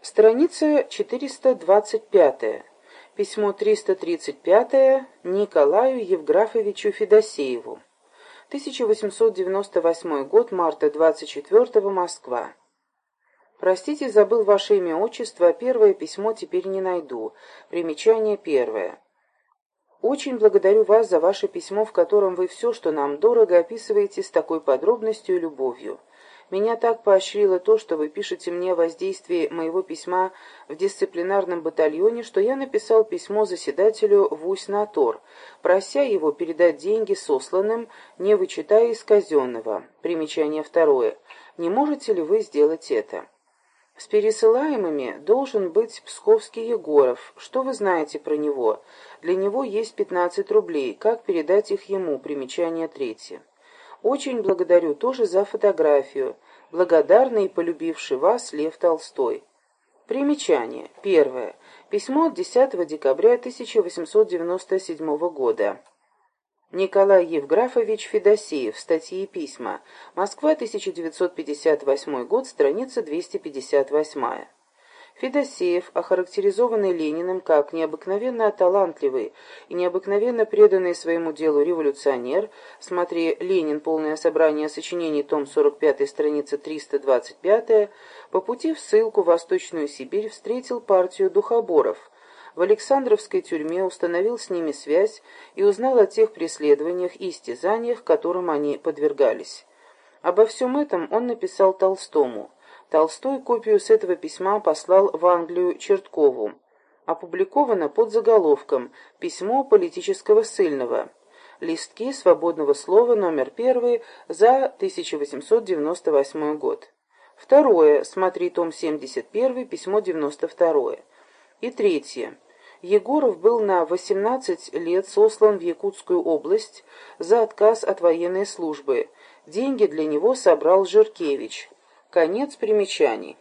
Страница 425. Письмо 335 Николаю Евграфовичу Федосееву. 1898 год, марта 24 Москва. Простите, забыл ваше имя, отчество, первое письмо теперь не найду. Примечание первое. Очень благодарю вас за ваше письмо, в котором вы все, что нам дорого, описываете с такой подробностью и любовью. Меня так поощрило то, что вы пишете мне о воздействии моего письма в дисциплинарном батальоне, что я написал письмо заседателю в Усть-Натор, прося его передать деньги сосланным, не вычитая из казенного. Примечание второе. Не можете ли вы сделать это? С пересылаемыми должен быть Псковский Егоров. Что вы знаете про него? Для него есть 15 рублей. Как передать их ему? Примечание третье. Очень благодарю тоже за фотографию. Благодарный и полюбивший вас Лев Толстой. Примечание. Первое. Письмо от 10 декабря 1897 года. Николай Евграфович Федосеев. Статьи и письма. Москва, 1958 год, страница 258. Федосеев, охарактеризованный Лениным как необыкновенно талантливый и необыкновенно преданный своему делу революционер, смотри «Ленин. Полное собрание сочинений. Том 45. Страница 325», по пути в ссылку в Восточную Сибирь встретил партию духоборов. В Александровской тюрьме установил с ними связь и узнал о тех преследованиях и истязаниях, которым они подвергались. Обо всем этом он написал Толстому – Толстой копию с этого письма послал в Англию Черткову. Опубликовано под заголовком «Письмо политического ссыльного». Листки свободного слова номер первый за 1898 год. Второе. Смотри том 71, письмо 92. И третье. Егоров был на 18 лет сослан в Якутскую область за отказ от военной службы. Деньги для него собрал Жиркевич. Конец примечаний.